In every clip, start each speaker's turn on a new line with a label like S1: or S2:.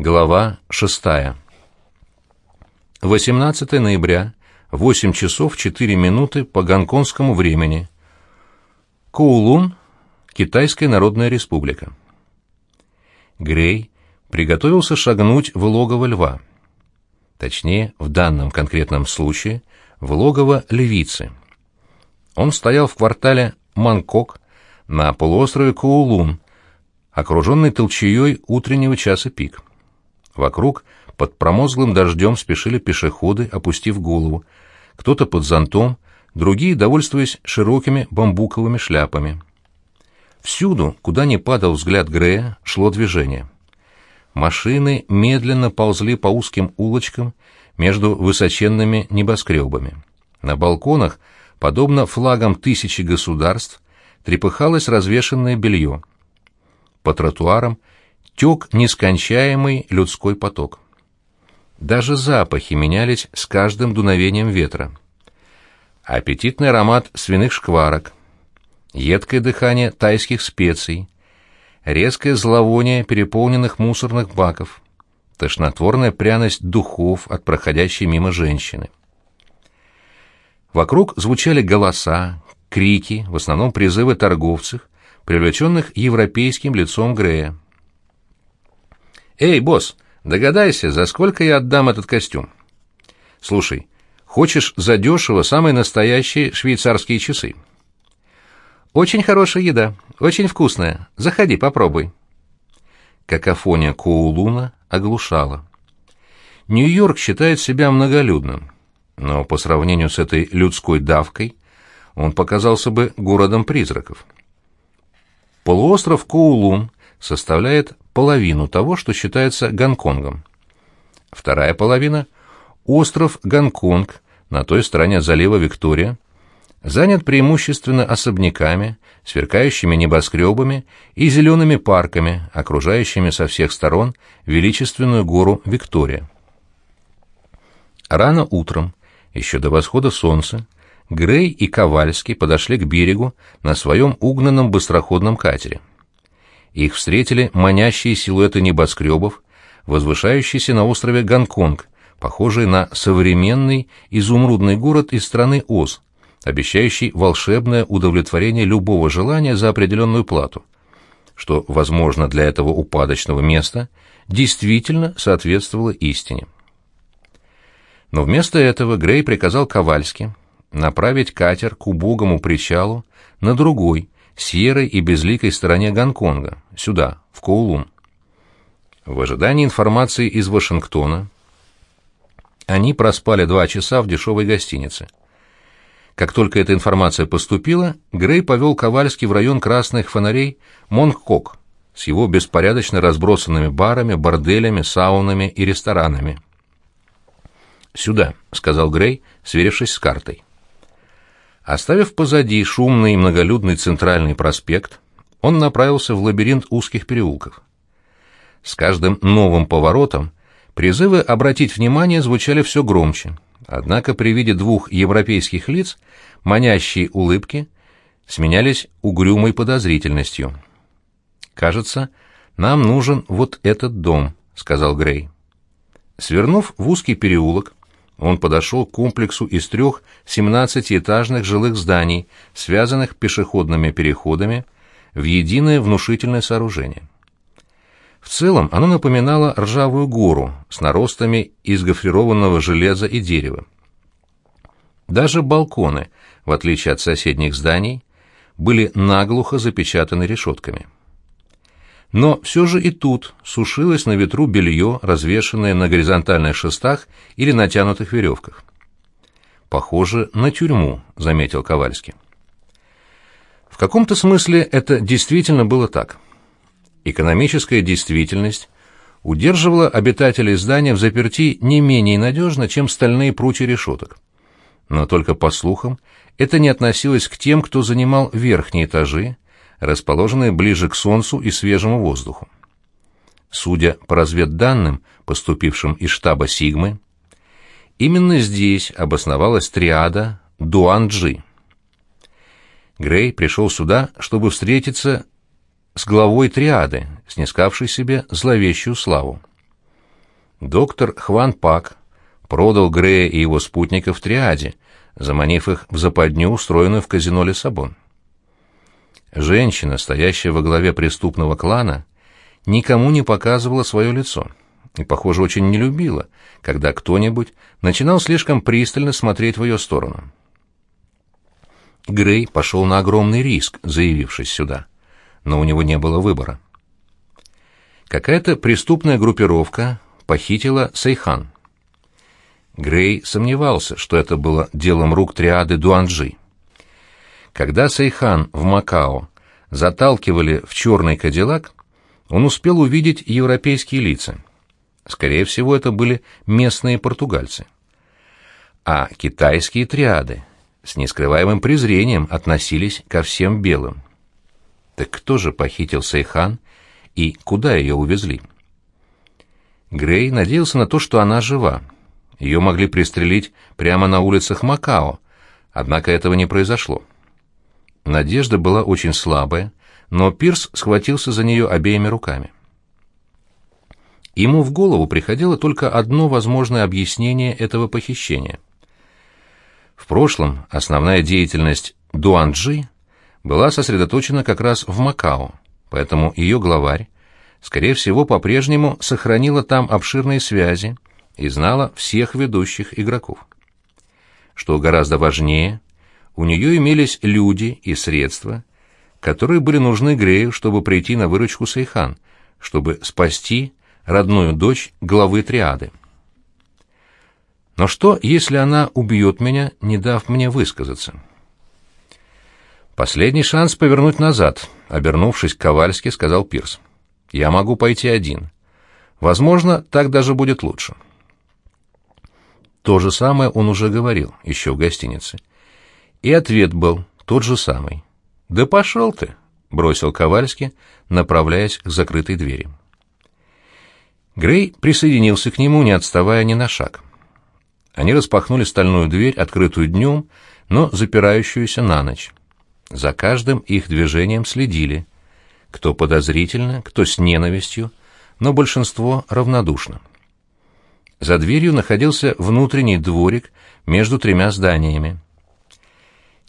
S1: Глава 6. 18 ноября, 8 часов 4 минуты по гонконгскому времени. Коулун, Китайская Народная Республика. Грей приготовился шагнуть в логово льва. Точнее, в данном конкретном случае, в логово львицы. Он стоял в квартале Манкок на полуострове Коулун, окруженный толчеей утреннего часа пик. Вокруг под промозглым дождем спешили пешеходы, опустив голову, кто-то под зонтом, другие довольствуясь широкими бамбуковыми шляпами. Всюду, куда ни падал взгляд Грея, шло движение. Машины медленно ползли по узким улочкам между высоченными небоскребами. На балконах, подобно флагам тысячи государств, трепыхалось развешенное белье. По тротуарам тек нескончаемый людской поток. Даже запахи менялись с каждым дуновением ветра. Аппетитный аромат свиных шкварок, едкое дыхание тайских специй, резкое зловоние переполненных мусорных баков, тошнотворная пряность духов от проходящей мимо женщины. Вокруг звучали голоса, крики, в основном призывы торговцев, привлеченных европейским лицом Грея. «Эй, босс, догадайся, за сколько я отдам этот костюм?» «Слушай, хочешь задешево самые настоящие швейцарские часы?» «Очень хорошая еда, очень вкусная. Заходи, попробуй». Какофония Коулуна оглушала. Нью-Йорк считает себя многолюдным, но по сравнению с этой людской давкой он показался бы городом призраков. Полуостров Коулун составляет половину того, что считается Гонконгом. Вторая половина – остров Гонконг на той стороне залива Виктория, занят преимущественно особняками, сверкающими небоскребами и зелеными парками, окружающими со всех сторон величественную гору Виктория. Рано утром, еще до восхода солнца, Грей и Ковальский подошли к берегу на своем угнанном быстроходном катере. Их встретили манящие силуэты небоскребов, возвышающиеся на острове Гонконг, похожий на современный изумрудный город из страны Оз, обещающий волшебное удовлетворение любого желания за определенную плату, что, возможно, для этого упадочного места действительно соответствовало истине. Но вместо этого Грей приказал Ковальски направить катер к убогому причалу на другой, серой и безликой стороне Гонконга, сюда, в Коулун. В ожидании информации из Вашингтона они проспали два часа в дешевой гостинице. Как только эта информация поступила, Грей повел Ковальский в район красных фонарей Монкок с его беспорядочно разбросанными барами, борделями, саунами и ресторанами. «Сюда», — сказал Грей, сверившись с картой. Оставив позади шумный и многолюдный центральный проспект, он направился в лабиринт узких переулков. С каждым новым поворотом призывы обратить внимание звучали все громче, однако при виде двух европейских лиц манящие улыбки сменялись угрюмой подозрительностью. «Кажется, нам нужен вот этот дом», — сказал Грей. Свернув в узкий переулок, он подошел к комплексу из трех семнадцатиэтажных жилых зданий, связанных пешеходными переходами, в единое внушительное сооружение. В целом оно напоминало ржавую гору с наростами из гофрированного железа и дерева. Даже балконы, в отличие от соседних зданий, были наглухо запечатаны решетками. Но все же и тут сушилось на ветру белье, развешанное на горизонтальных шестах или натянутых веревках. «Похоже на тюрьму», — заметил Ковальский. В каком-то смысле это действительно было так. Экономическая действительность удерживала обитателей здания в заперти не менее надежно, чем стальные прутья решеток. Но только по слухам, это не относилось к тем, кто занимал верхние этажи, расположенные ближе к Солнцу и свежему воздуху. Судя по разведданным, поступившим из штаба Сигмы, именно здесь обосновалась триада Дуанджи. Грей пришел сюда, чтобы встретиться с главой триады, снискавшей себе зловещую славу. Доктор Хван Пак продал Грея и его спутников Триаде, заманив их в западню, устроенную в казино Лиссабон. Женщина, стоящая во главе преступного клана, никому не показывала свое лицо и, похоже, очень не любила, когда кто-нибудь начинал слишком пристально смотреть в ее сторону. Грей пошел на огромный риск, заявившись сюда, но у него не было выбора. Какая-то преступная группировка похитила Сейхан. Грей сомневался, что это было делом рук триады Дуанджи. Когда Сейхан в Макао заталкивали в черный кадиллак, он успел увидеть европейские лица. Скорее всего, это были местные португальцы. А китайские триады с нескрываемым презрением относились ко всем белым. Так кто же похитил Сейхан и куда ее увезли? Грей надеялся на то, что она жива. Ее могли пристрелить прямо на улицах Макао, однако этого не произошло. Надежда была очень слабая, но Пирс схватился за нее обеими руками. Ему в голову приходило только одно возможное объяснение этого похищения. В прошлом основная деятельность Дуанджи была сосредоточена как раз в Макао, поэтому ее главарь, скорее всего, по-прежнему сохранила там обширные связи и знала всех ведущих игроков. Что гораздо важнее, у нее имелись люди и средства, которые были нужны Грею, чтобы прийти на выручку Сейхан, чтобы спасти родную дочь главы триады. Но что, если она убьет меня, не дав мне высказаться? Последний шанс повернуть назад, обернувшись к Ковальски, сказал Пирс. Я могу пойти один. Возможно, так даже будет лучше. То же самое он уже говорил, еще в гостинице. И ответ был тот же самый. «Да пошел ты!» — бросил Ковальский, направляясь к закрытой двери. Грей присоединился к нему, не отставая ни на шаг. Они распахнули стальную дверь, открытую днем, но запирающуюся на ночь. За каждым их движением следили. Кто подозрительно, кто с ненавистью, но большинство равнодушно. За дверью находился внутренний дворик между тремя зданиями.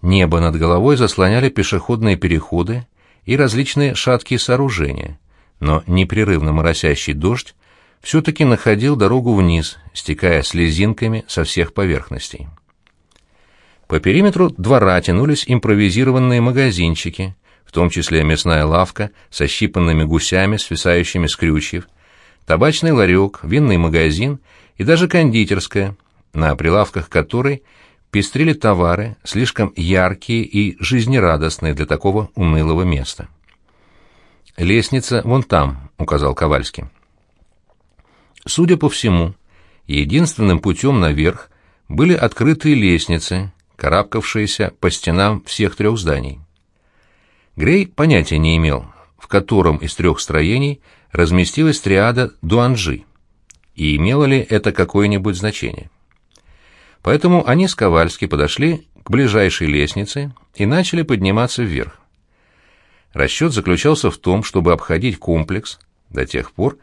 S1: Небо над головой заслоняли пешеходные переходы и различные шаткие сооружения, но непрерывно моросящий дождь все-таки находил дорогу вниз, стекая слезинками со всех поверхностей. По периметру двора тянулись импровизированные магазинчики, в том числе мясная лавка со щипанными гусями, свисающими с крючьев, табачный ларек, винный магазин и даже кондитерская, на прилавках которой – пестрили товары, слишком яркие и жизнерадостные для такого унылого места. «Лестница вон там», — указал Ковальский. Судя по всему, единственным путем наверх были открытые лестницы, карабкавшиеся по стенам всех трех зданий. Грей понятия не имел, в котором из трех строений разместилась триада Дуанжи, и имело ли это какое-нибудь значение. Поэтому они с Ковальски подошли к ближайшей лестнице и начали подниматься вверх. Расчет заключался в том, чтобы обходить комплекс до тех пор,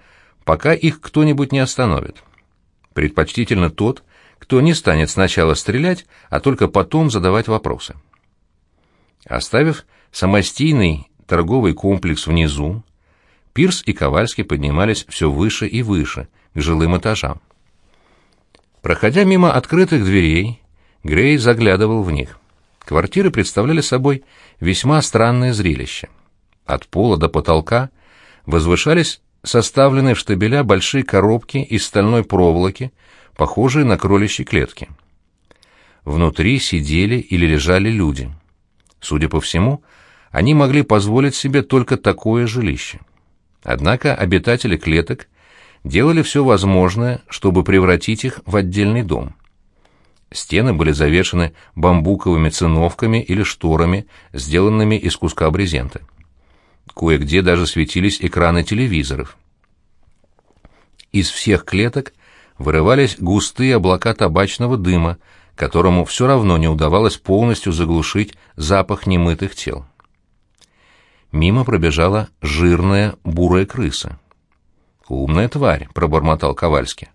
S1: пока их кто-нибудь не остановит. Предпочтительно тот, кто не станет сначала стрелять, а только потом задавать вопросы. Оставив самостийный торговый комплекс внизу, Пирс и Ковальский поднимались все выше и выше, к жилым этажам. Проходя мимо открытых дверей, Грей заглядывал в них. Квартиры представляли собой весьма странное зрелище. От пола до потолка возвышались составленные в штабеля большие коробки из стальной проволоки, похожие на кроличьи клетки. Внутри сидели или лежали люди. Судя по всему, они могли позволить себе только такое жилище. Однако обитатели клеток делали все возможное, чтобы превратить их в отдельный дом. Стены были завешены бамбуковыми циновками или шторами, сделанными из куска брезента. Кое-где даже светились экраны телевизоров. Из всех клеток вырывались густые облака табачного дыма, которому все равно не удавалось полностью заглушить запах немытых тел. Мимо пробежала жирная бурая крыса. «Умная тварь», — пробормотал Ковальский.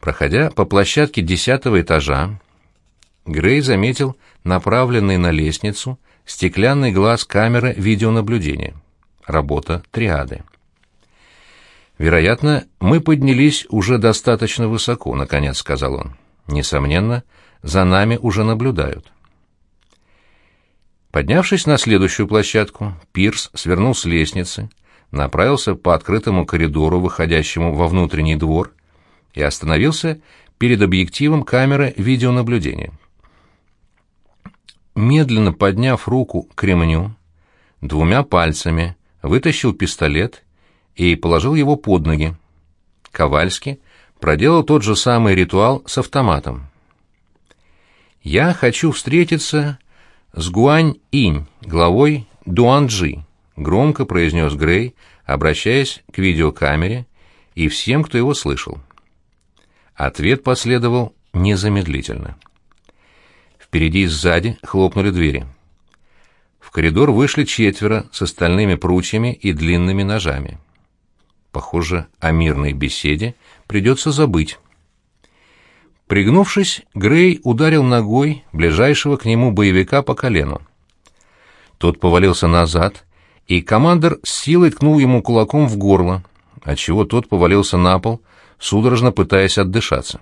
S1: Проходя по площадке десятого этажа, Грей заметил направленный на лестницу стеклянный глаз камеры видеонаблюдения. Работа триады. «Вероятно, мы поднялись уже достаточно высоко», — наконец сказал он. «Несомненно, за нами уже наблюдают». Поднявшись на следующую площадку, Пирс свернул с лестницы, направился по открытому коридору, выходящему во внутренний двор, и остановился перед объективом камеры видеонаблюдения. Медленно подняв руку к ремню, двумя пальцами вытащил пистолет и положил его под ноги. Ковальский проделал тот же самый ритуал с автоматом. «Я хочу встретиться с Гуань-инь, главой Дуанджи», — громко произнес Грей, обращаясь к видеокамере и всем, кто его слышал. Ответ последовал незамедлительно. Впереди и сзади хлопнули двери. В коридор вышли четверо с остальными прутьями и длинными ножами. Похоже, о мирной беседе придется забыть. Пригнувшись, Грей ударил ногой ближайшего к нему боевика по колену. Тот повалился назад, и командир с силой ткнул ему кулаком в горло, отчего тот повалился на пол, судорожно пытаясь отдышаться.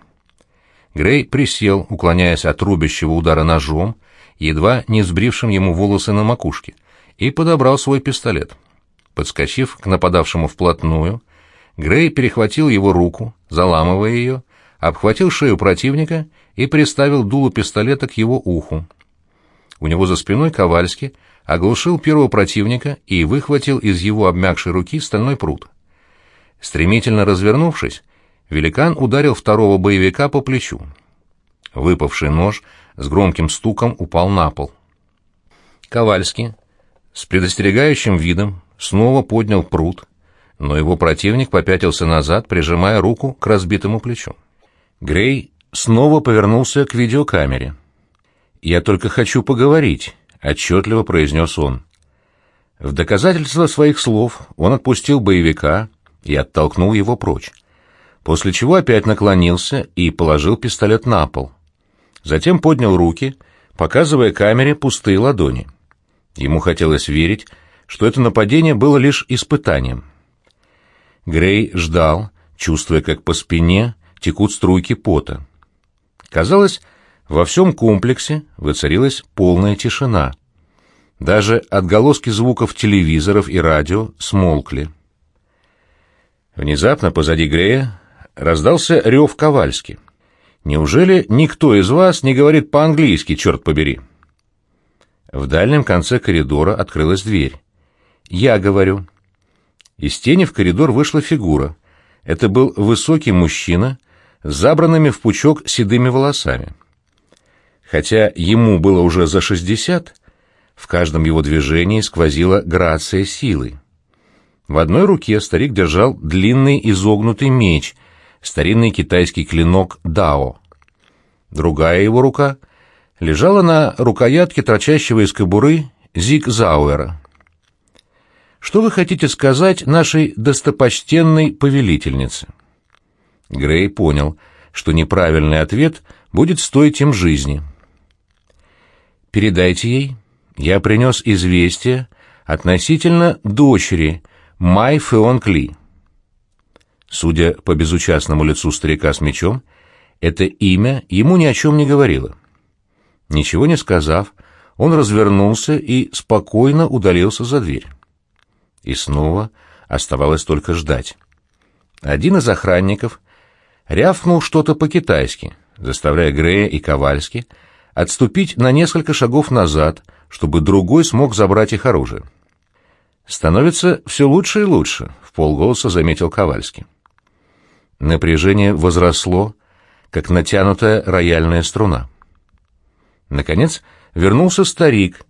S1: Грей присел, уклоняясь от рубящего удара ножом, едва не сбрившим ему волосы на макушке, и подобрал свой пистолет. Подскочив к нападавшему вплотную, Грей перехватил его руку, заламывая ее, обхватил шею противника и приставил дуло пистолета к его уху. У него за спиной Ковальский оглушил первого противника и выхватил из его обмякшей руки стальной пруд. Стремительно развернувшись, великан ударил второго боевика по плечу. Выпавший нож с громким стуком упал на пол. Ковальский с предостерегающим видом снова поднял пруд, но его противник попятился назад, прижимая руку к разбитому плечу. Грей снова повернулся к видеокамере. «Я только хочу поговорить», — отчетливо произнес он. В доказательство своих слов он отпустил боевика и оттолкнул его прочь, после чего опять наклонился и положил пистолет на пол. Затем поднял руки, показывая камере пустые ладони. Ему хотелось верить, что это нападение было лишь испытанием. Грей ждал, чувствуя, как по спине текут струйки пота. Казалось, во всем комплексе воцарилась полная тишина. Даже отголоски звуков телевизоров и радио смолкли. Внезапно позади Грея раздался рев Ковальски. «Неужели никто из вас не говорит по-английски, черт побери?» В дальнем конце коридора открылась дверь. «Я говорю». Из тени в коридор вышла фигура. Это был высокий мужчина с забранными в пучок седыми волосами. Хотя ему было уже за шестьдесят, в каждом его движении сквозила грация силы. В одной руке старик держал длинный изогнутый меч, старинный китайский клинок дао. Другая его рука лежала на рукоятке торчащего из кобуры зиг-зауэра. Что вы хотите сказать нашей достопочтенной повелительнице? Грей понял, что неправильный ответ будет стоить им жизни. Передайте ей, я принес известие относительно дочери Май Феон Кли. Судя по безучастному лицу старика с мечом, это имя ему ни о чем не говорило. Ничего не сказав, он развернулся и спокойно удалился за дверь. И снова оставалось только ждать. Один из охранников рявкнул что-то по-китайски, заставляя Грея и Ковальски отступить на несколько шагов назад, чтобы другой смог забрать их оружие. «Становится все лучше и лучше», — в полголоса заметил Ковальский. Напряжение возросло, как натянутая рояльная струна. Наконец вернулся старик,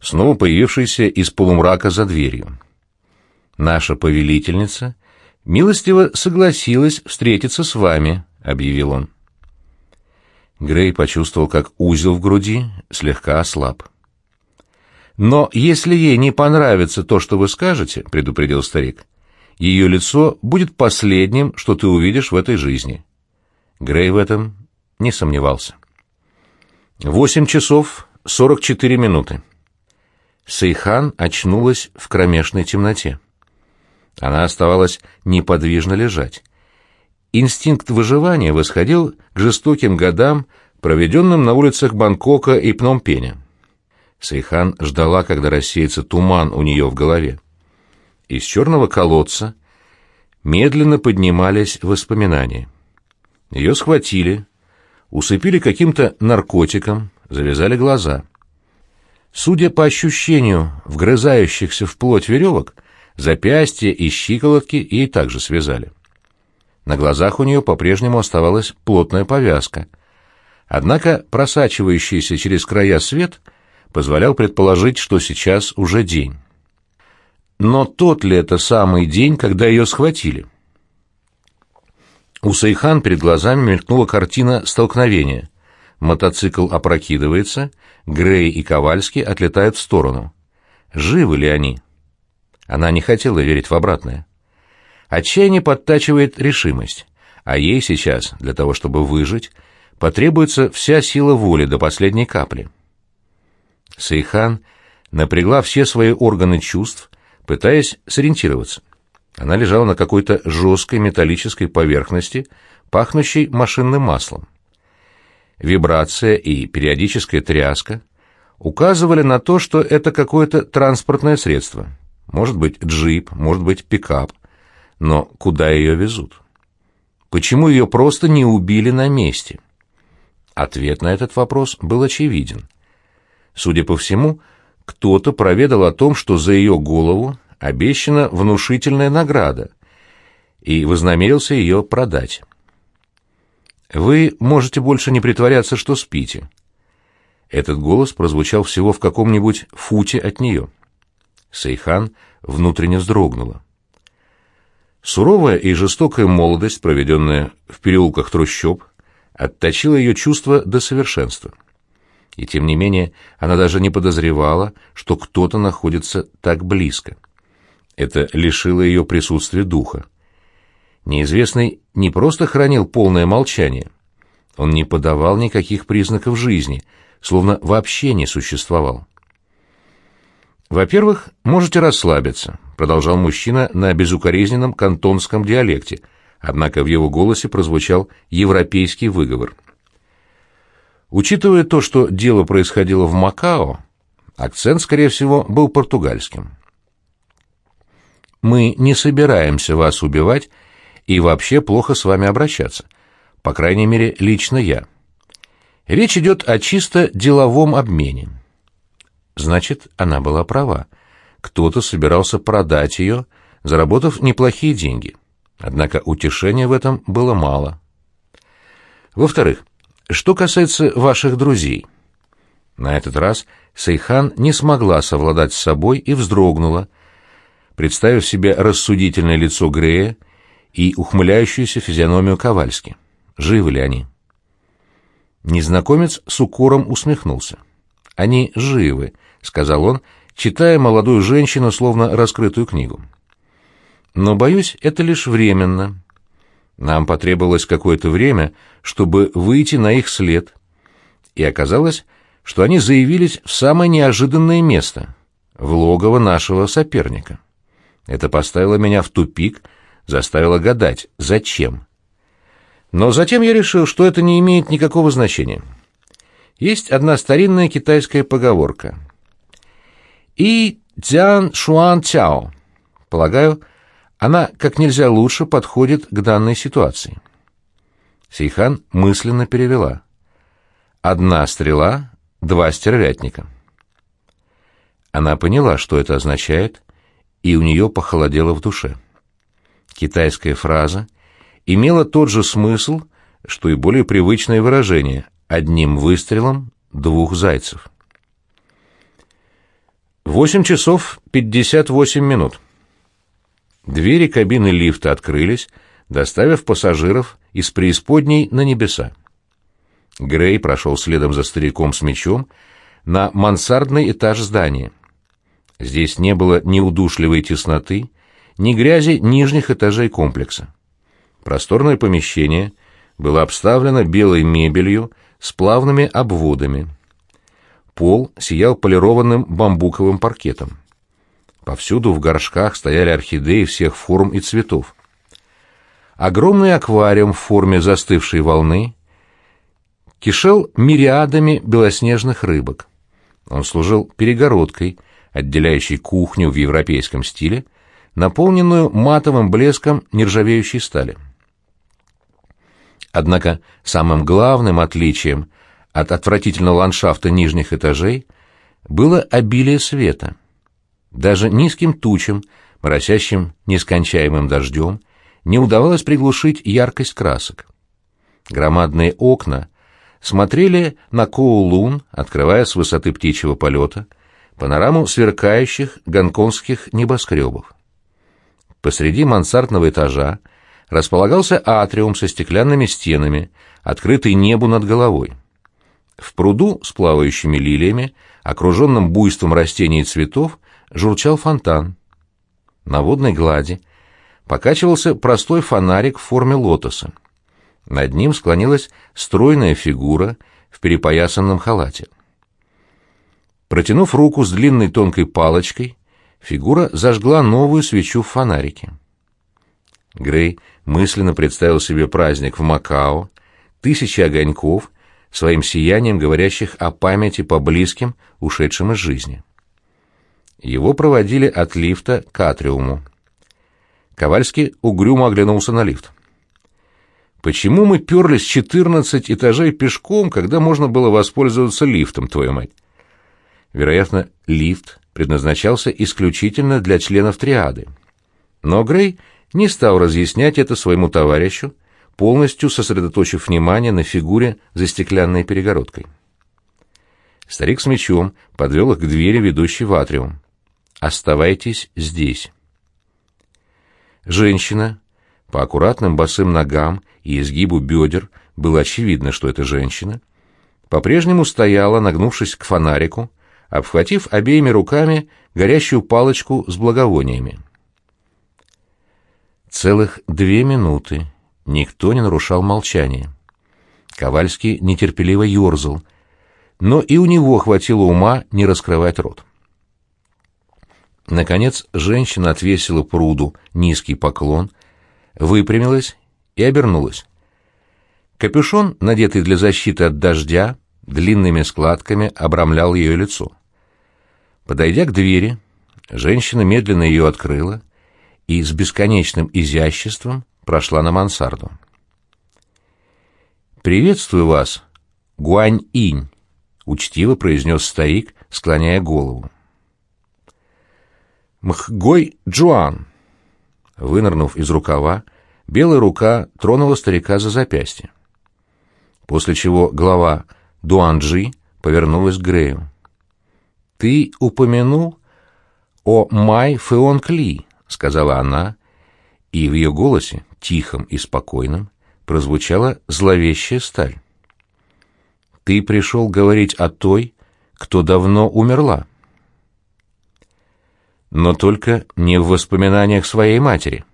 S1: снова появившийся из полумрака за дверью. «Наша повелительница милостиво согласилась встретиться с вами», — объявил он. Грей почувствовал, как узел в груди слегка ослаб. «Но если ей не понравится то, что вы скажете», — предупредил старик, — «ее лицо будет последним, что ты увидишь в этой жизни». Грей в этом не сомневался. Восемь часов сорок четыре минуты. Сейхан очнулась в кромешной темноте. Она оставалась неподвижно лежать. Инстинкт выживания восходил к жестоким годам, проведенным на улицах Бангкока и Пномпеня. Сейхан ждала, когда рассеется туман у нее в голове. Из черного колодца медленно поднимались воспоминания. Ее схватили, усыпили каким-то наркотиком, завязали глаза. Судя по ощущению вгрызающихся в плоть веревок, запястья и щиколотки ей также связали. На глазах у нее по-прежнему оставалась плотная повязка. Однако просачивающийся через края свет позволял предположить, что сейчас уже день. Но тот ли это самый день, когда ее схватили? У Сейхан перед глазами мелькнула картина столкновения. Мотоцикл опрокидывается, Грей и Ковальский отлетают в сторону. Живы ли они? Она не хотела верить в обратное. Отчаяние подтачивает решимость, а ей сейчас, для того чтобы выжить, потребуется вся сила воли до последней капли. Сейхан напрягла все свои органы чувств, пытаясь сориентироваться. Она лежала на какой-то жесткой металлической поверхности, пахнущей машинным маслом. Вибрация и периодическая тряска указывали на то, что это какое-то транспортное средство. Может быть, джип, может быть, пикап. Но куда ее везут? Почему ее просто не убили на месте? Ответ на этот вопрос был очевиден. Судя по всему, кто-то проведал о том, что за ее голову обещана внушительная награда, и вознамерился ее продать. Вы можете больше не притворяться, что спите. Этот голос прозвучал всего в каком-нибудь футе от нее. Сейхан внутренне вздрогнула. Суровая и жестокая молодость, проведенная в переулках трущоб, отточила ее чувства до совершенства. И тем не менее она даже не подозревала, что кто-то находится так близко. Это лишило ее присутствия духа. Неизвестный не просто хранил полное молчание. Он не подавал никаких признаков жизни, словно вообще не существовал. «Во-первых, можете расслабиться», — продолжал мужчина на безукоризненном кантонском диалекте, однако в его голосе прозвучал европейский выговор. Учитывая то, что дело происходило в Макао, акцент, скорее всего, был португальским. Мы не собираемся вас убивать и вообще плохо с вами обращаться. По крайней мере, лично я. Речь идет о чисто деловом обмене. Значит, она была права. Кто-то собирался продать ее, заработав неплохие деньги. Однако утешения в этом было мало. Во-вторых, что касается ваших друзей. На этот раз Сейхан не смогла совладать с собой и вздрогнула, представив себе рассудительное лицо Грея и ухмыляющуюся физиономию Ковальски. Живы ли они? Незнакомец с укором усмехнулся. «Они живы», — сказал он, читая молодую женщину, словно раскрытую книгу. «Но, боюсь, это лишь временно. Нам потребовалось какое-то время, чтобы выйти на их след. И оказалось, что они заявились в самое неожиданное место — в логово нашего соперника». Это поставило меня в тупик, заставило гадать, зачем. Но затем я решил, что это не имеет никакого значения. Есть одна старинная китайская поговорка. «И дзян шуан цяо». Полагаю, она как нельзя лучше подходит к данной ситуации. Сейхан мысленно перевела. «Одна стрела, два стервятника». Она поняла, что это означает, и у нее похолодело в душе. Китайская фраза имела тот же смысл, что и более привычное выражение «одним выстрелом двух зайцев». Восемь часов пятьдесят восемь минут. Двери кабины лифта открылись, доставив пассажиров из преисподней на небеса. Грей прошел следом за стариком с мечом на мансардный этаж здания — Здесь не было ни удушливой тесноты, ни грязи нижних этажей комплекса. Просторное помещение было обставлено белой мебелью с плавными обводами. Пол сиял полированным бамбуковым паркетом. Повсюду в горшках стояли орхидеи всех форм и цветов. Огромный аквариум в форме застывшей волны кишел мириадами белоснежных рыбок. Он служил перегородкой, отделяющей кухню в европейском стиле, наполненную матовым блеском нержавеющей стали. Однако самым главным отличием от отвратительного ландшафта нижних этажей было обилие света. Даже низким тучам, моросящим нескончаемым дождем, не удавалось приглушить яркость красок. Громадные окна смотрели на Коулун, открывая с высоты птичьего полета панораму сверкающих гонконгских небоскребов. Посреди мансардного этажа располагался атриум со стеклянными стенами, открытый небу над головой. В пруду с плавающими лилиями, окруженным буйством растений и цветов, журчал фонтан. На водной глади покачивался простой фонарик в форме лотоса. Над ним склонилась стройная фигура в перепоясанном халате. Протянув руку с длинной тонкой палочкой, фигура зажгла новую свечу в фонарике. Грей мысленно представил себе праздник в Макао, тысячи огоньков, своим сиянием говорящих о памяти по близким, ушедшим из жизни. Его проводили от лифта к атриуму. Ковальский угрюмо оглянулся на лифт. «Почему мы перлись четырнадцать этажей пешком, когда можно было воспользоваться лифтом, твою мать?» Вероятно, лифт предназначался исключительно для членов триады. Но Грей не стал разъяснять это своему товарищу, полностью сосредоточив внимание на фигуре за стеклянной перегородкой. Старик с мечом подвел их к двери, ведущей в атриум. «Оставайтесь здесь». Женщина, по аккуратным босым ногам и изгибу бедер было очевидно, что это женщина, по-прежнему стояла, нагнувшись к фонарику, обхватив обеими руками горящую палочку с благовониями. Целых две минуты никто не нарушал молчание. Ковальский нетерпеливо ерзал, но и у него хватило ума не раскрывать рот. Наконец женщина отвесила пруду низкий поклон, выпрямилась и обернулась. Капюшон, надетый для защиты от дождя, длинными складками обрамлял ее лицо. Подойдя к двери, женщина медленно ее открыла и с бесконечным изяществом прошла на мансарду. «Приветствую вас, Гуань-инь», — учтиво произнес старик, склоняя голову. Мхгой Джуан. Вынырнув из рукава, белая рука тронула старика за запястье. После чего глава Дуанджи повернулась к Грею. «Ты упомянул о Май Феонг Ли», — сказала она, и в ее голосе, тихом и спокойном, прозвучала зловещая сталь. «Ты пришел говорить о той, кто давно умерла» но только не в воспоминаниях своей матери.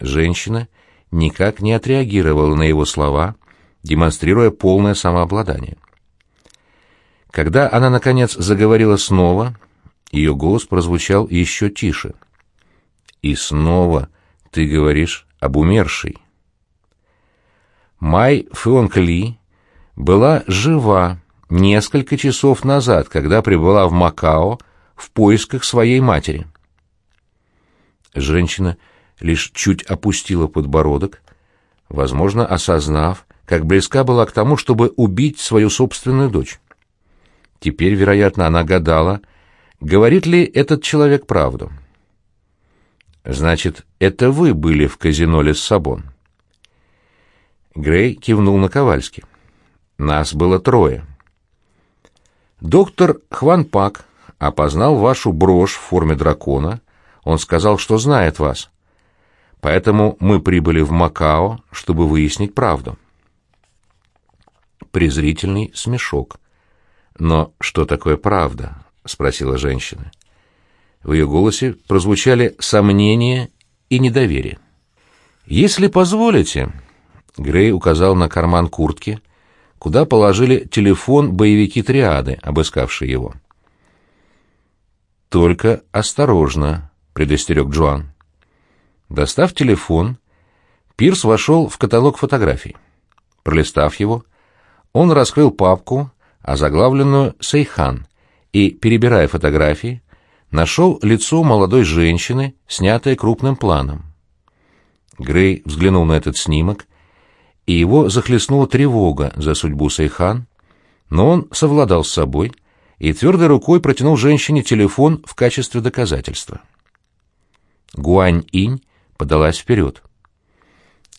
S1: Женщина никак не отреагировала на его слова, демонстрируя полное самообладание. Когда она, наконец, заговорила снова, ее голос прозвучал еще тише. «И снова ты говоришь об умершей». Май Фионг Ли была жива несколько часов назад, когда прибыла в Макао в поисках своей матери. Женщина лишь чуть опустила подбородок, возможно, осознав, как близка была к тому, чтобы убить свою собственную дочь. Теперь, вероятно, она гадала, говорит ли этот человек правду. «Значит, это вы были в казино Лиссабон?» Грей кивнул на Ковальски. «Нас было трое. Доктор Хван Пак опознал вашу брошь в форме дракона. Он сказал, что знает вас. Поэтому мы прибыли в Макао, чтобы выяснить правду. Презрительный смешок. Но что такое правда? спросила женщина. В ее голосе прозвучали сомнения и недоверие. Если позволите, Грей указал на карман куртки, куда положили телефон боевики триады, обыскавшие его. «Только осторожно», — предостерег Джоан. Достав телефон, Пирс вошел в каталог фотографий. Пролистав его, он раскрыл папку, озаглавленную «Сейхан», и, перебирая фотографии, нашел лицо молодой женщины, снятое крупным планом. Грей взглянул на этот снимок, и его захлестнула тревога за судьбу Сейхан, но он совладал с собой и твердой рукой протянул женщине телефон в качестве доказательства. Гуань-инь подалась вперед.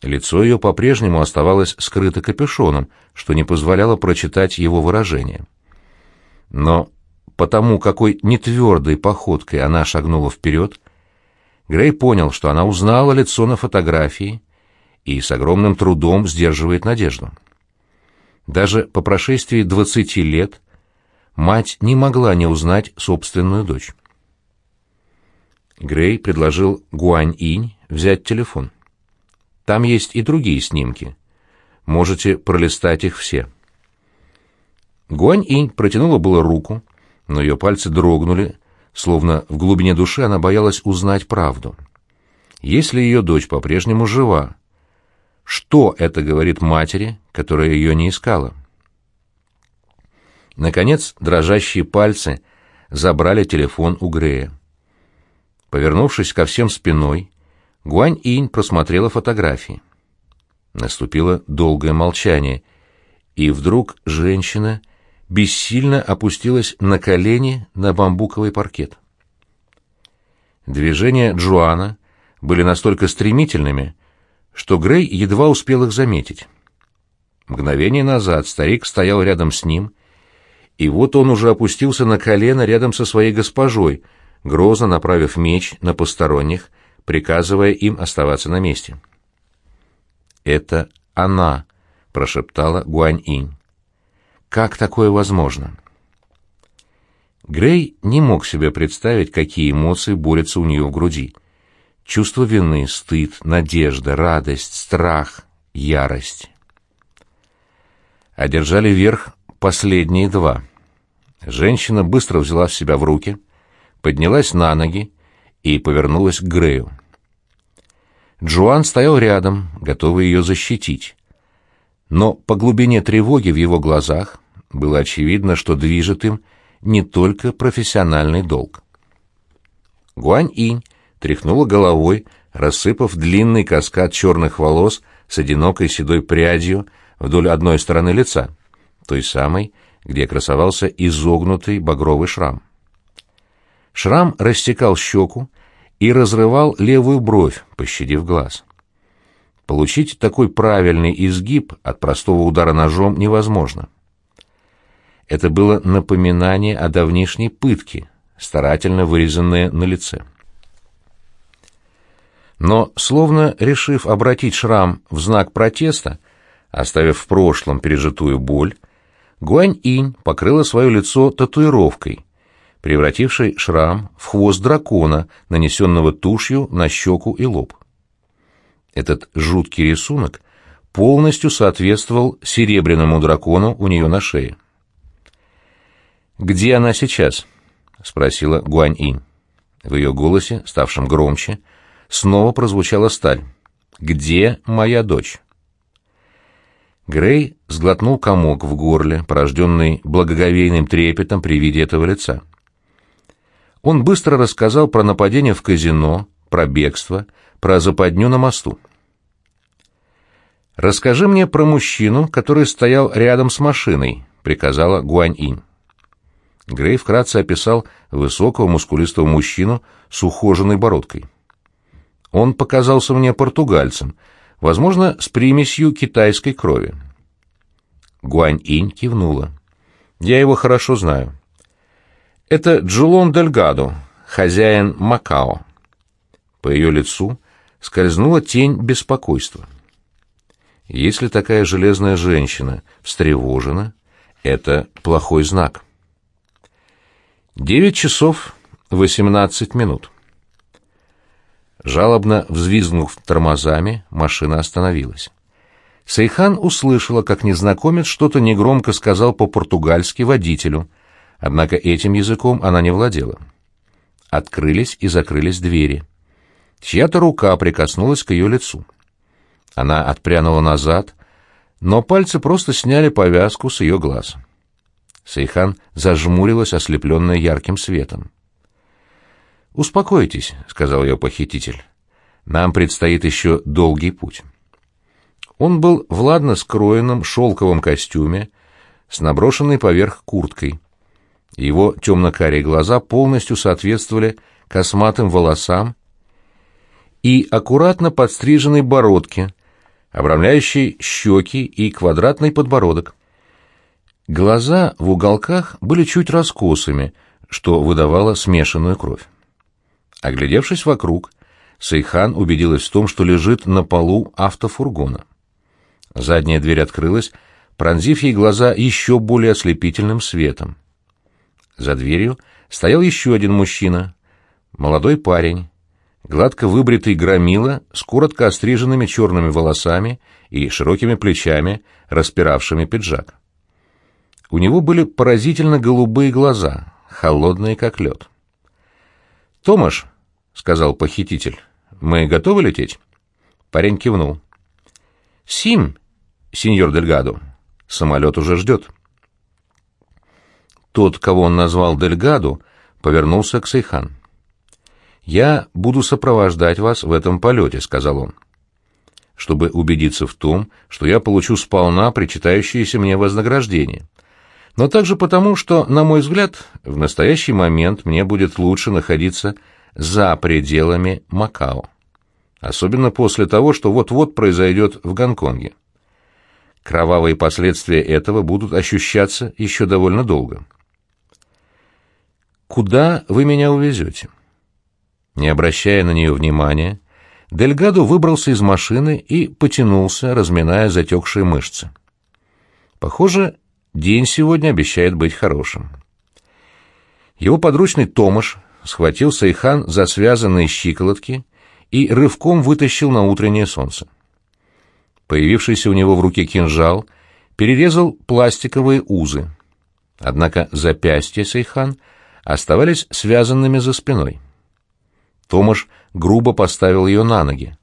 S1: Лицо ее по-прежнему оставалось скрыто капюшоном, что не позволяло прочитать его выражение. Но потому какой нетвердой походкой она шагнула вперед, Грей понял, что она узнала лицо на фотографии и с огромным трудом сдерживает надежду. Даже по прошествии двадцати лет мать не могла не узнать собственную дочь. Грей предложил Гуань-инь взять телефон. Там есть и другие снимки. Можете пролистать их все. Гуань-инь протянула было руку, но ее пальцы дрогнули, словно в глубине души она боялась узнать правду. Если ее дочь по-прежнему жива, что это говорит матери, которая ее не искала? Наконец, дрожащие пальцы забрали телефон у Грея. Повернувшись ко всем спиной, Гуань-инь просмотрела фотографии. Наступило долгое молчание, и вдруг женщина бессильно опустилась на колени на бамбуковый паркет. Движения Джоана были настолько стремительными, что Грей едва успел их заметить. Мгновение назад старик стоял рядом с ним, и вот он уже опустился на колено рядом со своей госпожой, грозно направив меч на посторонних, приказывая им оставаться на месте. «Это она», — прошептала Гуань-инь. Как такое возможно? Грей не мог себе представить, какие эмоции борются у нее в груди. Чувство вины, стыд, надежда, радость, страх, ярость. Одержали верх последние два. Женщина быстро взяла себя в руки, поднялась на ноги и повернулась к Грею. Джоан стоял рядом, готовый ее защитить. Но по глубине тревоги в его глазах было очевидно, что движет им не только профессиональный долг. Гуань-инь тряхнула головой, рассыпав длинный каскад черных волос с одинокой седой прядью вдоль одной стороны лица, той самой, где красовался изогнутый багровый шрам. Шрам растекал щеку и разрывал левую бровь, пощадив глаз. Получить такой правильный изгиб от простого удара ножом невозможно. Это было напоминание о давнишней пытке, старательно вырезанное на лице. Но, словно решив обратить шрам в знак протеста, оставив в прошлом пережитую боль, Гуань-инь покрыла свое лицо татуировкой, превратившей шрам в хвост дракона, нанесенного тушью на щеку и лоб. Этот жуткий рисунок полностью соответствовал серебряному дракону у нее на шее. «Где она сейчас?» — спросила Гуань-инь. В ее голосе, ставшем громче, снова прозвучала сталь. «Где моя дочь?» Грей сглотнул комок в горле, порожденный благоговейным трепетом при виде этого лица. Он быстро рассказал про нападение в казино, про бегство, про западню на мосту. «Расскажи мне про мужчину, который стоял рядом с машиной», — приказала Гуань-инь. Грей вкратце описал высокого мускулистого мужчину с ухоженной бородкой. Он показался мне португальцем, возможно, с примесью китайской крови. Гуань-инь кивнула. «Я его хорошо знаю. Это Джулон Дельгадо, хозяин Макао». По ее лицу скользнула тень беспокойства. Если такая железная женщина встревожена, это плохой знак. Девять часов восемнадцать минут. Жалобно взвизгнув тормозами, машина остановилась. Сейхан услышала, как незнакомец что-то негромко сказал по-португальски водителю, однако этим языком она не владела. Открылись и закрылись двери. Чья-то рука прикоснулась к ее лицу. Она отпрянула назад, но пальцы просто сняли повязку с ее глаз. Сейхан зажмурилась, ослепленная ярким светом. «Успокойтесь», — сказал ее похититель. «Нам предстоит еще долгий путь». Он был в ладно скроенном шелковом костюме с наброшенной поверх курткой. Его темно-карие глаза полностью соответствовали косматым волосам и аккуратно подстриженной бородке, обрамляющей щеки и квадратный подбородок. Глаза в уголках были чуть раскосыми, что выдавало смешанную кровь. Оглядевшись вокруг, Сейхан убедилась в том, что лежит на полу автофургона. Задняя дверь открылась, пронзив ей глаза еще более ослепительным светом. За дверью стоял еще один мужчина, молодой парень, гладко выбритый громила с коротко остриженными черными волосами и широкими плечами, распиравшими пиджак. У него были поразительно голубые глаза, холодные как лед. «Томаш», — сказал похититель, — «мы готовы лететь?» Парень кивнул. «Сим, сеньор Дельгадо. Самолет уже ждет. Тот, кого он назвал Дельгадо, повернулся к Сейхан. «Я буду сопровождать вас в этом полете», — сказал он, «чтобы убедиться в том, что я получу сполна причитающееся мне вознаграждение. Но также потому, что, на мой взгляд, в настоящий момент мне будет лучше находиться за пределами Макао. Особенно после того, что вот-вот произойдет в Гонконге. Кровавые последствия этого будут ощущаться еще довольно долго. «Куда вы меня увезете?» Не обращая на нее внимания, Дельгадо выбрался из машины и потянулся, разминая затекшие мышцы. Похоже, день сегодня обещает быть хорошим. Его подручный Томаш схватил Сейхан за связанные щиколотки и рывком вытащил на утреннее солнце. Появившийся у него в руке кинжал перерезал пластиковые узы. Однако запястья Сейхан оставались связанными за спиной. Томаш грубо поставил ее на ноги.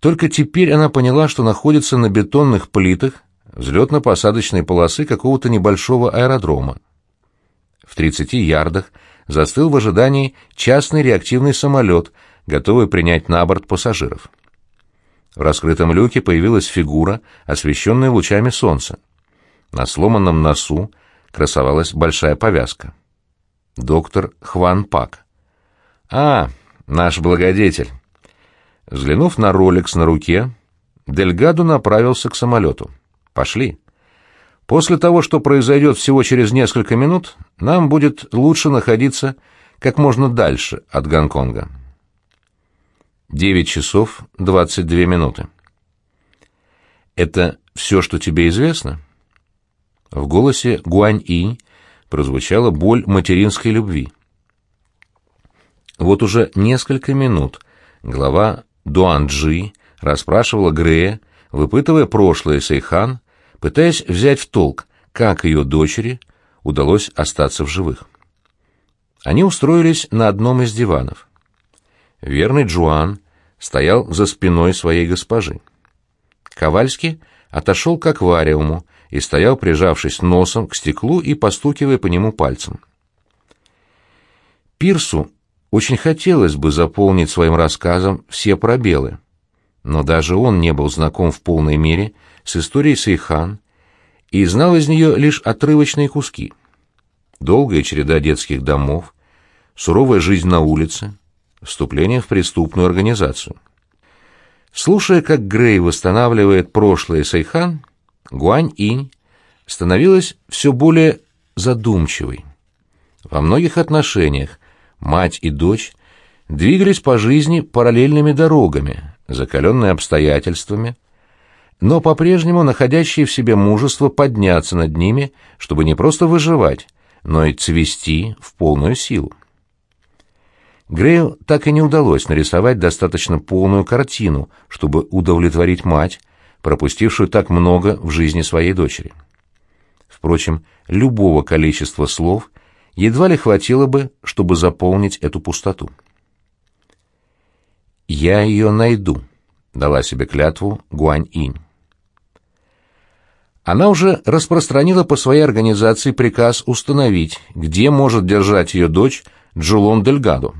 S1: Только теперь она поняла, что находится на бетонных плитах взлетно-посадочной полосы какого-то небольшого аэродрома. В 30 ярдах застыл в ожидании частный реактивный самолет, готовый принять на борт пассажиров. В раскрытом люке появилась фигура, освещенная лучами солнца. На сломанном носу красовалась большая повязка. Доктор Хван Пак. «А, наш благодетель!» Взглянув на роликс на руке, Дельгадо направился к самолету. «Пошли. После того, что произойдет всего через несколько минут, нам будет лучше находиться как можно дальше от Гонконга». Девять часов двадцать две минуты. «Это все, что тебе известно?» В голосе Гуань-И прозвучала боль материнской любви. Вот уже несколько минут глава Дуан-Джи расспрашивала Грея, выпытывая прошлое Сейхан, пытаясь взять в толк, как ее дочери удалось остаться в живых. Они устроились на одном из диванов. Верный Джуан стоял за спиной своей госпожи. Ковальский отошел к аквариуму и стоял, прижавшись носом к стеклу и постукивая по нему пальцем. Пирсу очень хотелось бы заполнить своим рассказом все пробелы, но даже он не был знаком в полной мере с историей Сейхан и знал из нее лишь отрывочные куски. Долгая череда детских домов, суровая жизнь на улице — вступление в преступную организацию. Слушая, как Грей восстанавливает прошлое Сейхан, Гуань-инь становилась все более задумчивой. Во многих отношениях мать и дочь двигались по жизни параллельными дорогами, закаленные обстоятельствами, но по-прежнему находящие в себе мужество подняться над ними, чтобы не просто выживать, но и цвести в полную силу. Грею так и не удалось нарисовать достаточно полную картину, чтобы удовлетворить мать, пропустившую так много в жизни своей дочери. Впрочем, любого количества слов едва ли хватило бы, чтобы заполнить эту пустоту. «Я ее найду», — дала себе клятву Гуань-инь. Она уже распространила по своей организации приказ установить, где может держать ее дочь Джулон Дельгадо.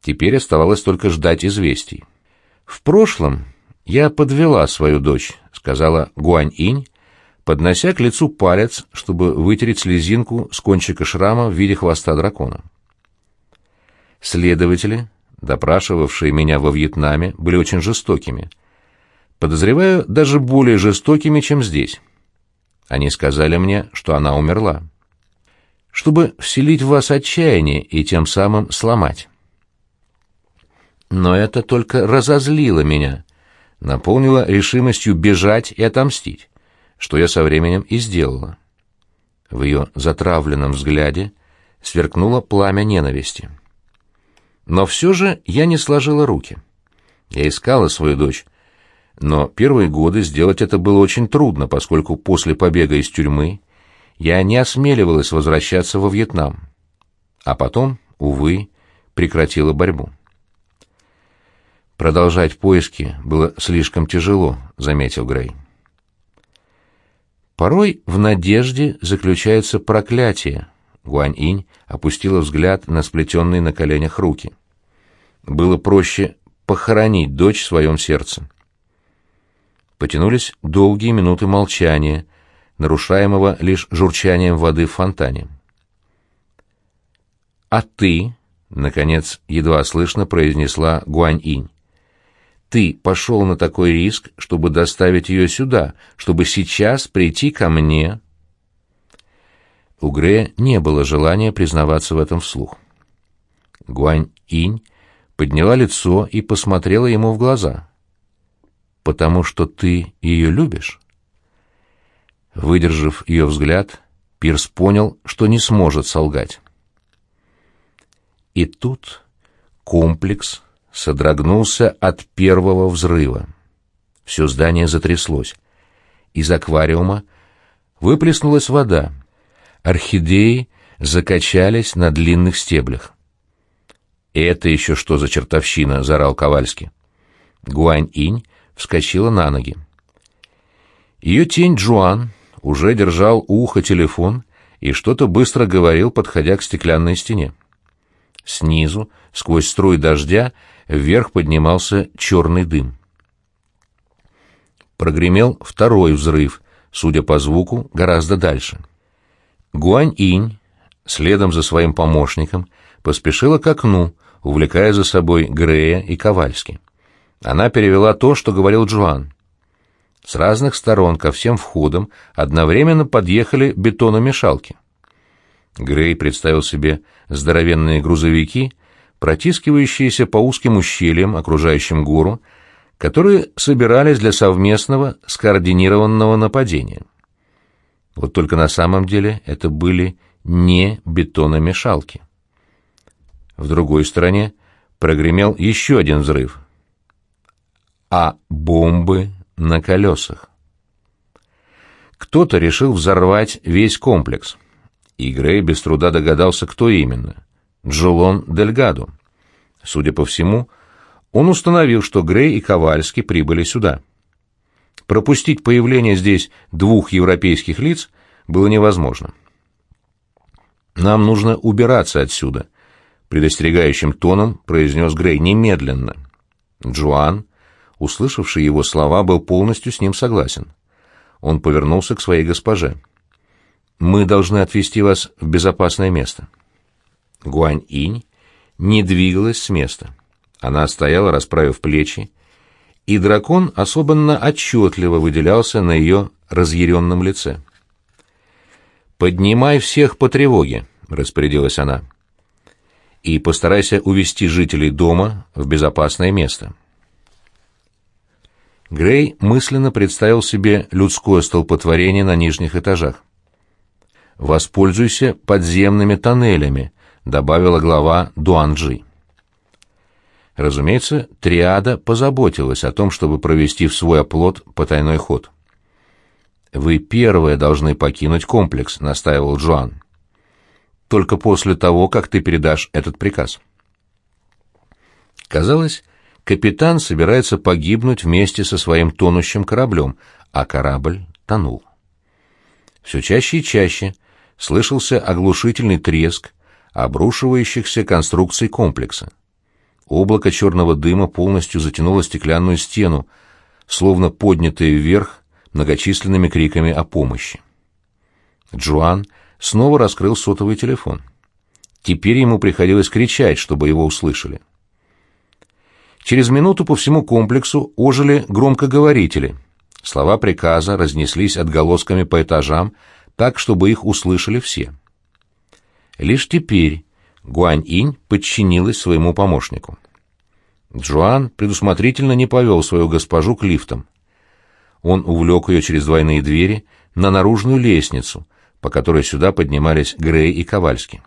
S1: Теперь оставалось только ждать известий. «В прошлом я подвела свою дочь», — сказала Гуань-инь, поднося к лицу палец, чтобы вытереть слезинку с кончика шрама в виде хвоста дракона. Следователи, допрашивавшие меня во Вьетнаме, были очень жестокими. Подозреваю, даже более жестокими, чем здесь. Они сказали мне, что она умерла. Чтобы вселить в вас отчаяние и тем самым сломать. Но это только разозлило меня, наполнило решимостью бежать и отомстить, что я со временем и сделала. В ее затравленном взгляде сверкнуло пламя ненависти. Но все же я не сложила руки. Я искала свою дочь, но первые годы сделать это было очень трудно, поскольку после побега из тюрьмы я не осмеливалась возвращаться во Вьетнам. А потом, увы, прекратила борьбу. Продолжать поиски было слишком тяжело, заметил Грей. Порой в надежде заключается проклятие. Гуань-инь опустила взгляд на сплетенные на коленях руки. Было проще похоронить дочь в своем сердце. Потянулись долгие минуты молчания, нарушаемого лишь журчанием воды в фонтане. «А ты?» — наконец едва слышно произнесла Гуань-инь. «Ты пошел на такой риск, чтобы доставить ее сюда, чтобы сейчас прийти ко мне?» У Грея не было желания признаваться в этом вслух. Гуань-инь подняла лицо и посмотрела ему в глаза потому что ты ее любишь?» Выдержав ее взгляд, Пирс понял, что не сможет солгать. И тут комплекс содрогнулся от первого взрыва. Все здание затряслось. Из аквариума выплеснулась вода. Орхидеи закачались на длинных стеблях. «Это еще что за чертовщина?» — заорал Ковальский. Гуань-инь вскочила на ноги. Ее тень Джуан уже держал у уха телефон и что-то быстро говорил, подходя к стеклянной стене. Снизу, сквозь струй дождя, вверх поднимался черный дым. Прогремел второй взрыв, судя по звуку, гораздо дальше. Гуань-инь, следом за своим помощником, поспешила к окну, увлекая за собой Грея и Ковальски. Она перевела то, что говорил Джоан. С разных сторон ко всем входам одновременно подъехали бетономешалки. Грей представил себе здоровенные грузовики, протискивающиеся по узким ущельям, окружающим гору, которые собирались для совместного скоординированного нападения. Вот только на самом деле это были не бетономешалки. В другой стороне прогремел еще один взрыв а бомбы на колесах. Кто-то решил взорвать весь комплекс, и Грей без труда догадался, кто именно. Джолон Дельгадо. Судя по всему, он установил, что Грей и Ковальский прибыли сюда. Пропустить появление здесь двух европейских лиц было невозможно. «Нам нужно убираться отсюда», — предостерегающим тоном произнес Грей немедленно. Джоан услышавший его слова, был полностью с ним согласен. Он повернулся к своей госпоже. «Мы должны отвезти вас в безопасное место». Гуань-инь не двигалась с места. Она стояла, расправив плечи, и дракон особенно отчетливо выделялся на ее разъяренном лице. «Поднимай всех по тревоге», — распорядилась она. «И постарайся увести жителей дома в безопасное место». Грей мысленно представил себе людское столпотворение на нижних этажах. «Воспользуйся подземными тоннелями», — добавила глава Дуанджи. Разумеется, триада позаботилась о том, чтобы провести в свой оплот потайной ход. «Вы первые должны покинуть комплекс», — настаивал Джоан. «Только после того, как ты передашь этот приказ». Казалось, капитан собирается погибнуть вместе со своим тонущим кораблем, а корабль тонул. Все чаще и чаще слышался оглушительный треск обрушивающихся конструкций комплекса. Облако черного дыма полностью затянуло стеклянную стену, словно поднятое вверх многочисленными криками о помощи. Джоан снова раскрыл сотовый телефон. Теперь ему приходилось кричать, чтобы его услышали. Через минуту по всему комплексу ожили громкоговорители. Слова приказа разнеслись отголосками по этажам, так, чтобы их услышали все. Лишь теперь Гуань-инь подчинилась своему помощнику. Джоан предусмотрительно не повел свою госпожу к лифтам. Он увлек ее через двойные двери на наружную лестницу, по которой сюда поднимались Грей и Ковальский.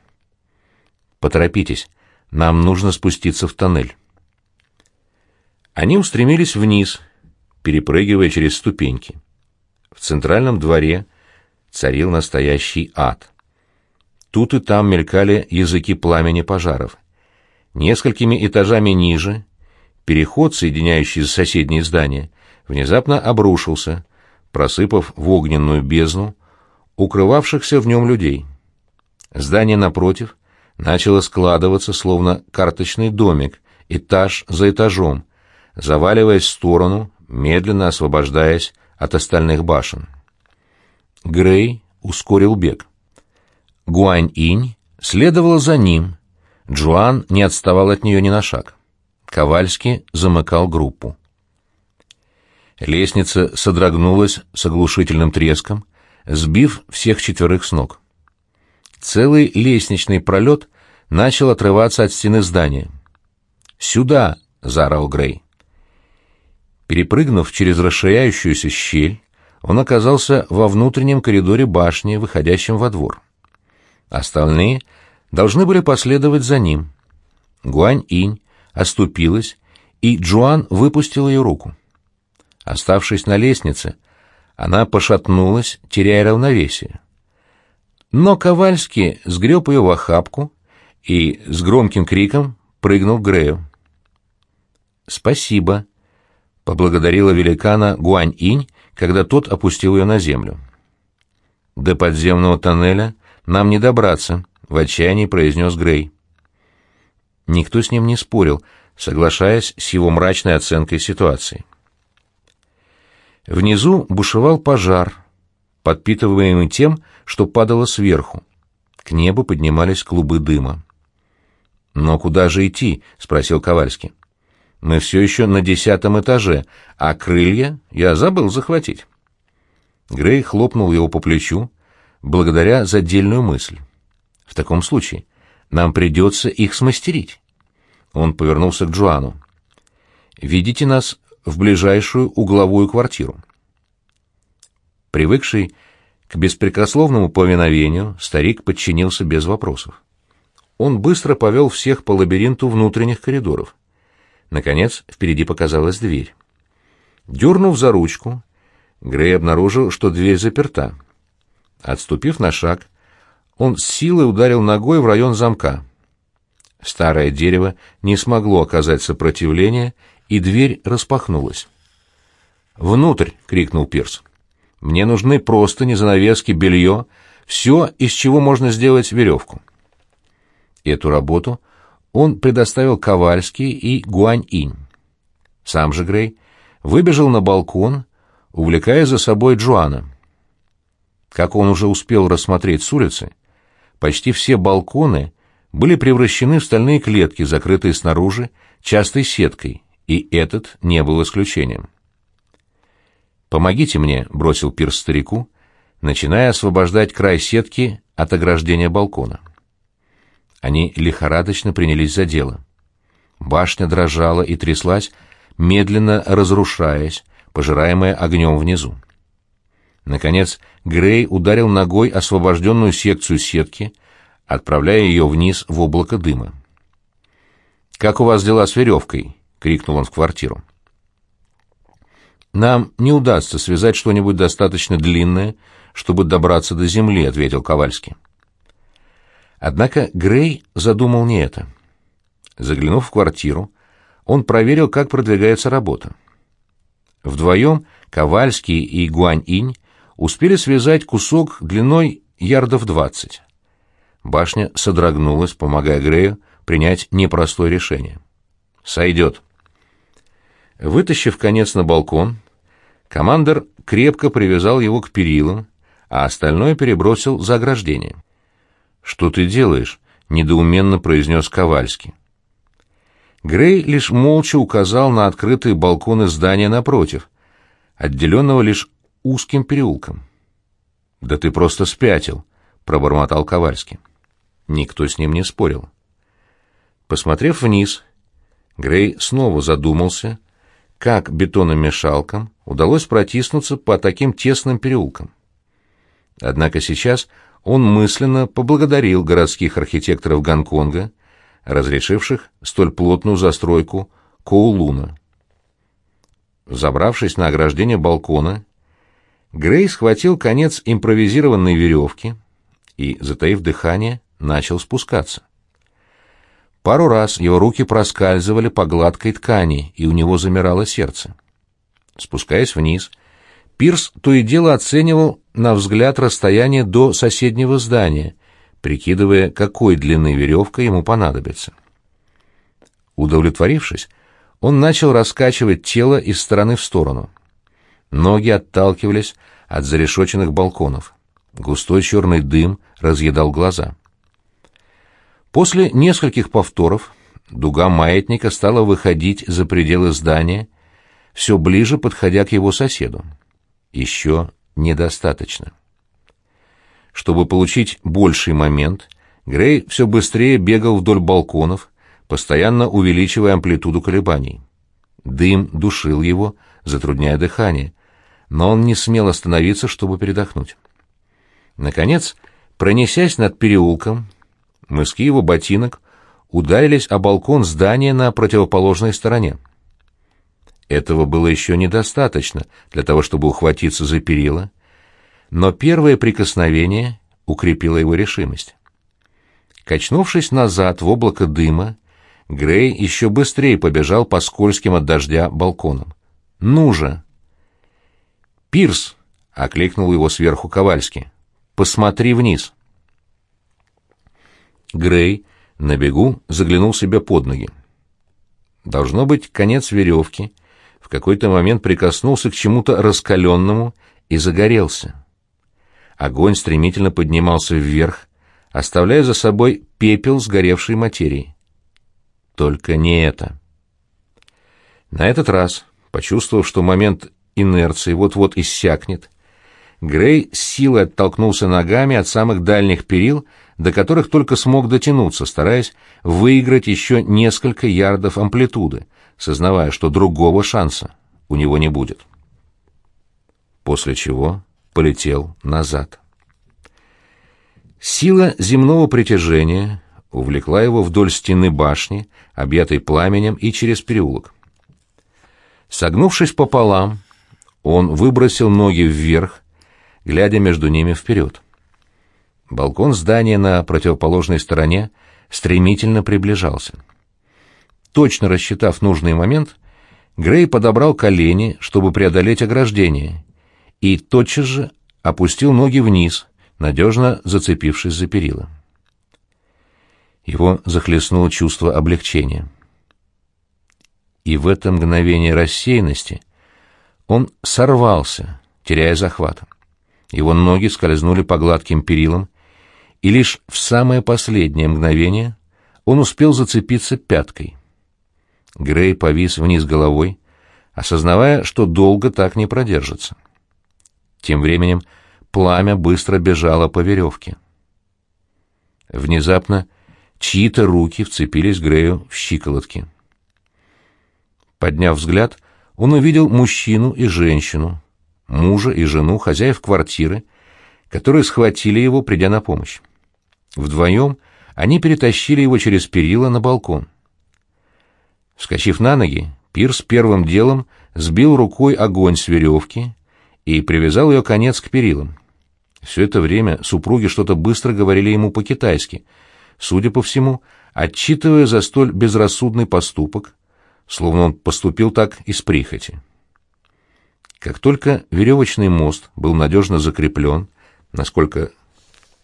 S1: «Поторопитесь, нам нужно спуститься в тоннель». Они устремились вниз, перепрыгивая через ступеньки. В центральном дворе царил настоящий ад. Тут и там мелькали языки пламени пожаров. Несколькими этажами ниже переход, соединяющий соседние здания, внезапно обрушился, просыпав в огненную бездну укрывавшихся в нем людей. Здание напротив начало складываться, словно карточный домик, этаж за этажом, заваливаясь в сторону, медленно освобождаясь от остальных башен. Грей ускорил бег. Гуань-инь следовала за ним. Джуан не отставал от нее ни на шаг. Ковальский замыкал группу. Лестница содрогнулась с оглушительным треском, сбив всех четверых с ног. Целый лестничный пролет начал отрываться от стены здания. «Сюда!» — заорал Грей. Перепрыгнув через расширяющуюся щель, он оказался во внутреннем коридоре башни, выходящем во двор. Остальные должны были последовать за ним. Гуань-инь оступилась, и Джуан выпустил ее руку. Оставшись на лестнице, она пошатнулась, теряя равновесие. Но Ковальский сгреб ее в охапку и с громким криком прыгнул к Грею. «Спасибо», — поблагодарила великана Гуань-инь, когда тот опустил ее на землю. До подземного тоннеля нам не добраться», — в отчаянии произнес Грей. Никто с ним не спорил, соглашаясь с его мрачной оценкой ситуации. Внизу бушевал пожар, подпитываемый тем, что падало сверху. К небу поднимались клубы дыма. «Но куда же идти?» — спросил Ковальский. «Мы все еще на десятом этаже, а крылья я забыл захватить». Грей хлопнул его по плечу, благодаря за отдельную мысль. В таком случае нам придется их смастерить. Он повернулся к Джоану. «Ведите нас в ближайшую угловую квартиру». Привыкший к беспрекословному повиновению, старик подчинился без вопросов. Он быстро повел всех по лабиринту внутренних коридоров. Наконец, впереди показалась дверь. Дернув за ручку, Грей обнаружил, что дверь заперта. Отступив на шаг, он с силой ударил ногой в район замка. Старое дерево не смогло оказать сопротивления, и дверь распахнулась. «Внутрь!» — крикнул Пирс. «Мне нужны просто занавески, белье, все, из чего можно сделать веревку». Эту работу он предоставил Ковальский и Гуань-инь. Сам же Грей выбежал на балкон, увлекая за собой Джоана. Как он уже успел рассмотреть с улицы, почти все балконы были превращены в стальные клетки, закрытые снаружи частой сеткой, и этот не был исключением. «Помогите мне», — бросил Пирс старику, начиная освобождать край сетки от ограждения балкона. Они лихорадочно принялись за дело. Башня дрожала и тряслась, медленно разрушаясь, пожираемая огнем внизу. Наконец, Грей ударил ногой освобожденную секцию сетки, отправляя ее вниз в облако дыма. «Как у вас дела с веревкой?» — крикнул он в квартиру. «Нам не удастся связать что-нибудь достаточно длинное, чтобы добраться до земли», — ответил Ковальский. Однако Грей задумал не это. Заглянув в квартиру, он проверил, как продвигается работа. Вдвоем Ковальский и Гуань-инь успели связать кусок длиной ярдов двадцать. Башня содрогнулась, помогая Грею принять непростое решение. «Сойдет». Вытащив конец на балкон, командир крепко привязал его к перилам, а остальное перебросил за ограждение. «Что ты делаешь?» — недоуменно произнес Ковальский. Грей лишь молча указал на открытые балконы здания напротив, отделенного лишь узким переулком. «Да ты просто спятил», — пробормотал Ковальский. Никто с ним не спорил. Посмотрев вниз, Грей снова задумался, как бетономешалкам удалось протиснуться по таким тесным переулкам. Однако сейчас он мысленно поблагодарил городских архитекторов Гонконга, разрешивших столь плотную застройку Коулуна. Забравшись на ограждение балкона, Грей схватил конец импровизированной веревки и, затаив дыхание, начал спускаться. Пару раз его руки проскальзывали по гладкой ткани, и у него замирало сердце. Спускаясь вниз, Пирс то и дело оценивал на взгляд расстояние до соседнего здания, прикидывая, какой длины веревка ему понадобится. Удовлетворившись, он начал раскачивать тело из стороны в сторону. Ноги отталкивались от зарешоченных балконов. Густой черный дым разъедал глаза. После нескольких повторов дуга маятника стала выходить за пределы здания, все ближе подходя к его соседу. Еще недостаточно. Чтобы получить больший момент, Грей все быстрее бегал вдоль балконов, постоянно увеличивая амплитуду колебаний. Дым душил его, затрудняя дыхание, но он не смел остановиться, чтобы передохнуть. Наконец, пронесясь над переулком, мыски его ботинок ударились о балкон здания на противоположной стороне. Этого было еще недостаточно для того, чтобы ухватиться за перила, но первое прикосновение укрепило его решимость. Качнувшись назад в облако дыма, Грей еще быстрее побежал по скользким от дождя балконам. «Ну же!» «Пирс!» — окликнул его сверху Ковальский. «Посмотри вниз!» Грей на бегу заглянул себе под ноги. Должно быть, конец веревки в какой-то момент прикоснулся к чему-то раскаленному и загорелся. Огонь стремительно поднимался вверх, оставляя за собой пепел сгоревшей материи. Только не это. На этот раз, почувствовав, что момент инерции вот-вот иссякнет, Грей с силой оттолкнулся ногами от самых дальних перил, до которых только смог дотянуться, стараясь выиграть еще несколько ярдов амплитуды, сознавая, что другого шанса у него не будет. После чего полетел назад. Сила земного притяжения увлекла его вдоль стены башни, объятой пламенем, и через переулок. Согнувшись пополам, он выбросил ноги вверх, глядя между ними вперед. Балкон здания на противоположной стороне стремительно приближался. Точно рассчитав нужный момент, Грей подобрал колени, чтобы преодолеть ограждение, и тотчас же опустил ноги вниз, надежно зацепившись за перила. Его захлестнуло чувство облегчения. И в это мгновение рассеянности он сорвался, теряя захват. Его ноги скользнули по гладким перилам, и лишь в самое последнее мгновение он успел зацепиться пяткой. Грей повис вниз головой, осознавая, что долго так не продержится. Тем временем пламя быстро бежало по веревке. Внезапно чьи-то руки вцепились Грею в щиколотки. Подняв взгляд, он увидел мужчину и женщину, мужа и жену, хозяев квартиры, которые схватили его, придя на помощь. Вдвоем они перетащили его через перила на балкон. Вскочив на ноги, Пирс первым делом сбил рукой огонь с веревки и привязал ее конец к перилам. Все это время супруги что-то быстро говорили ему по-китайски, судя по всему, отчитывая за столь безрассудный поступок, словно он поступил так из прихоти. Как только веревочный мост был надежно закреплен, насколько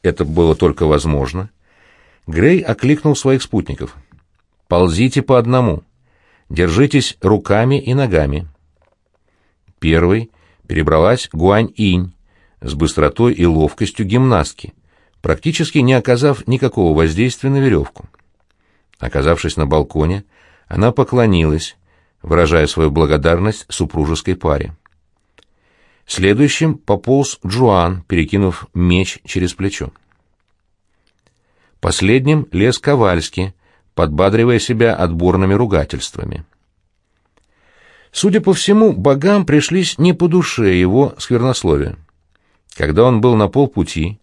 S1: это было только возможно, Грей окликнул своих спутников. «Ползите по одному. Держитесь руками и ногами». Первый перебралась Гуань-инь с быстротой и ловкостью гимнастки, практически не оказав никакого воздействия на веревку. Оказавшись на балконе, она поклонилась, выражая свою благодарность супружеской паре. Следующим пополз Джуан, перекинув меч через плечо. Последним лез Ковальский, подбадривая себя отборными ругательствами. Судя по всему, богам пришлись не по душе его сквернословия. Когда он был на полпути,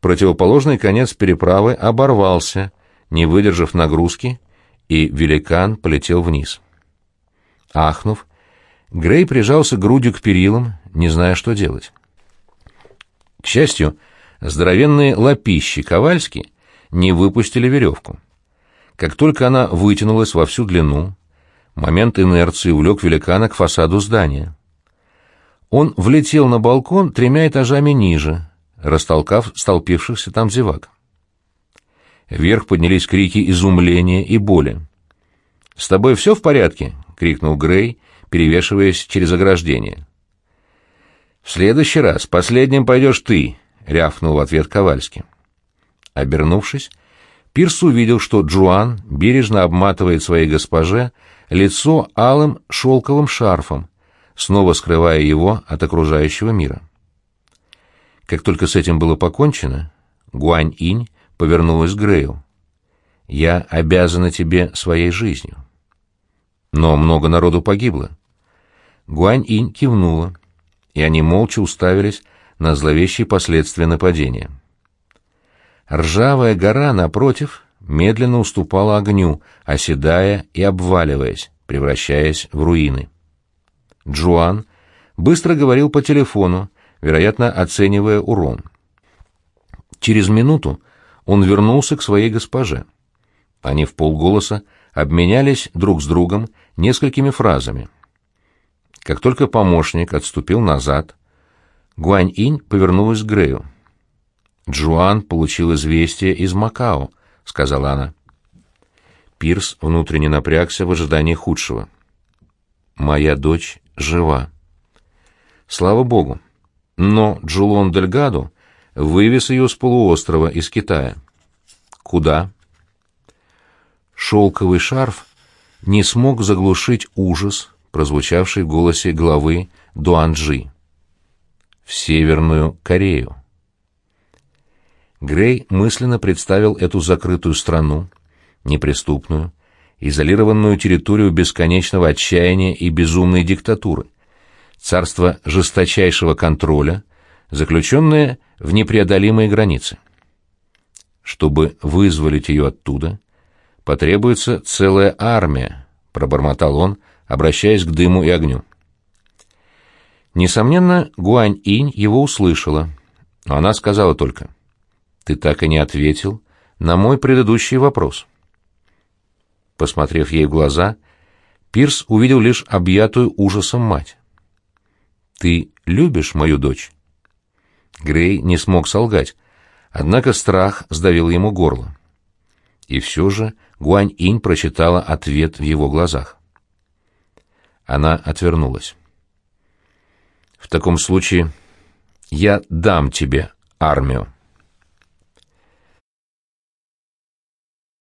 S1: противоположный конец переправы оборвался, не выдержав нагрузки, и великан полетел вниз. Ахнув, Грей прижался грудью к перилам, не зная, что делать. К счастью, здоровенные лапищи Ковальски не выпустили веревку. Как только она вытянулась во всю длину, момент инерции увлек великана к фасаду здания. Он влетел на балкон тремя этажами ниже, растолкав столпившихся там зевак. Вверх поднялись крики изумления и боли. «С тобой все в порядке?» — крикнул Грей, перевешиваясь через ограждение. «В следующий раз последним пойдешь ты», — рявкнул в ответ Ковальский. Обернувшись, Пирс увидел, что Джуан бережно обматывает своей госпоже лицо алым шелковым шарфом, снова скрывая его от окружающего мира. Как только с этим было покончено, Гуань-инь повернулась к Грею. «Я обязана тебе своей жизнью». «Но много народу погибло». Гуань-инь кивнула, и они молча уставились на зловещие последствия нападения. Ржавая гора, напротив, медленно уступала огню, оседая и обваливаясь, превращаясь в руины. Джуан быстро говорил по телефону, вероятно, оценивая урон. Через минуту он вернулся к своей госпоже. Они в полголоса обменялись друг с другом несколькими фразами. Как только помощник отступил назад, Гуань-инь повернулась к Грею. «Джуан получил известие из Макао», — сказала она. Пирс внутренне напрягся в ожидании худшего. «Моя дочь жива». Слава богу. Но Джулон Дельгадо вывез ее с полуострова из Китая. Куда? Шелковый шарф не смог заглушить ужас, прозвучавший в голосе главы Дуанджи. В Северную Корею. Грей мысленно представил эту закрытую страну, неприступную, изолированную территорию бесконечного отчаяния и безумной диктатуры, царство жесточайшего контроля, заключенное в непреодолимые границы. Чтобы вызволить ее оттуда, потребуется целая армия, пробормотал он, обращаясь к дыму и огню. Несомненно, Гуань-инь его услышала, но она сказала только — ты так и не ответил на мой предыдущий вопрос. Посмотрев ей в глаза, Пирс увидел лишь объятую ужасом мать. «Ты любишь мою дочь?» Грей не смог солгать, однако страх сдавил ему горло. И все же Гуань-инь прочитала ответ в его глазах. Она отвернулась. «В таком случае я дам тебе армию».